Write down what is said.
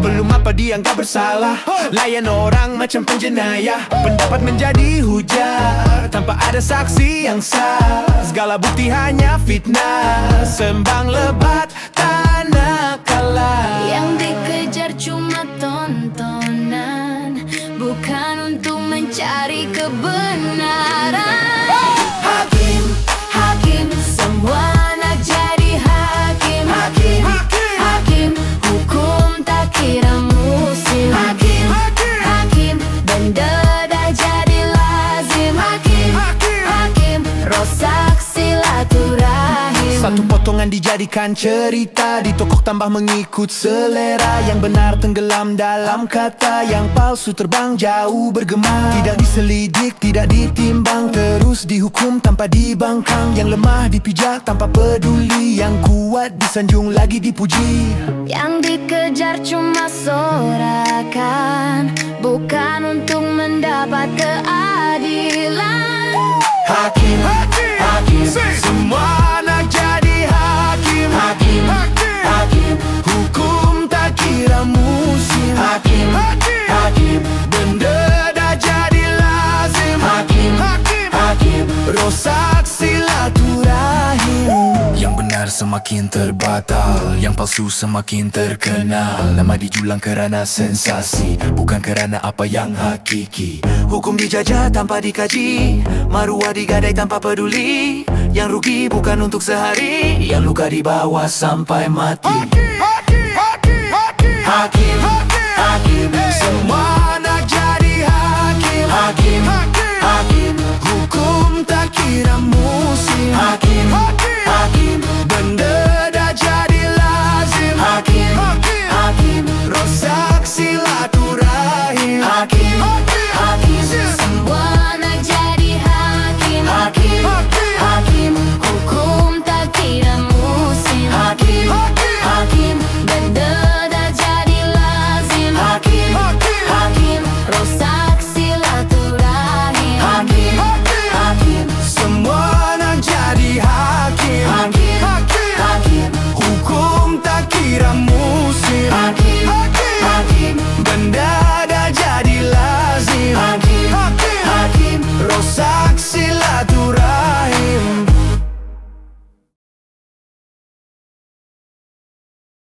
Belum apa dianggap bersalah. Layan orang macam penjenayah. Pendapat menjadi hujah Tanpa ada saksi yang sah. Segala bukti hanya fitnah. Sembang lebat tanah kalah. Yang dikejar cuma tontonan. Bukan untuk mencari kebenaran Satu potongan dijadikan cerita. Ditokok tambah mengikut selera. Yang benar tenggelam dalam kata. Yang palsu terbang jauh bergema. Tidak diselidik, tidak ditimbang. Terus dihukum tanpa dibangkang. Yang lemah dipijak tanpa peduli. Yang kuat disanjung lagi dipuji. Yang dikejar cuma sorakan. Bukan untuk mendapat keadilan. Hakim, hakim, hakim. Semua hakim Rosak silaturahim. Yang benar semakin terbatal Yang palsu semakin terkenal. Nama dijulang kerana sensasi Bukan kerana apa yang hakiki. Hukum dijajah tanpa dikaji Maruah digadai tanpa peduli. Yang rugi bukan untuk sehari Yang luka dibawa sampai mati